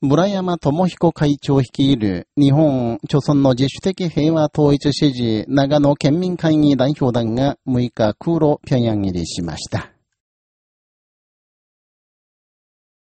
村山智彦会長率いる日本、朝村の自主的平和統一支持長野県民会議代表団が6日空路平壌入りしました。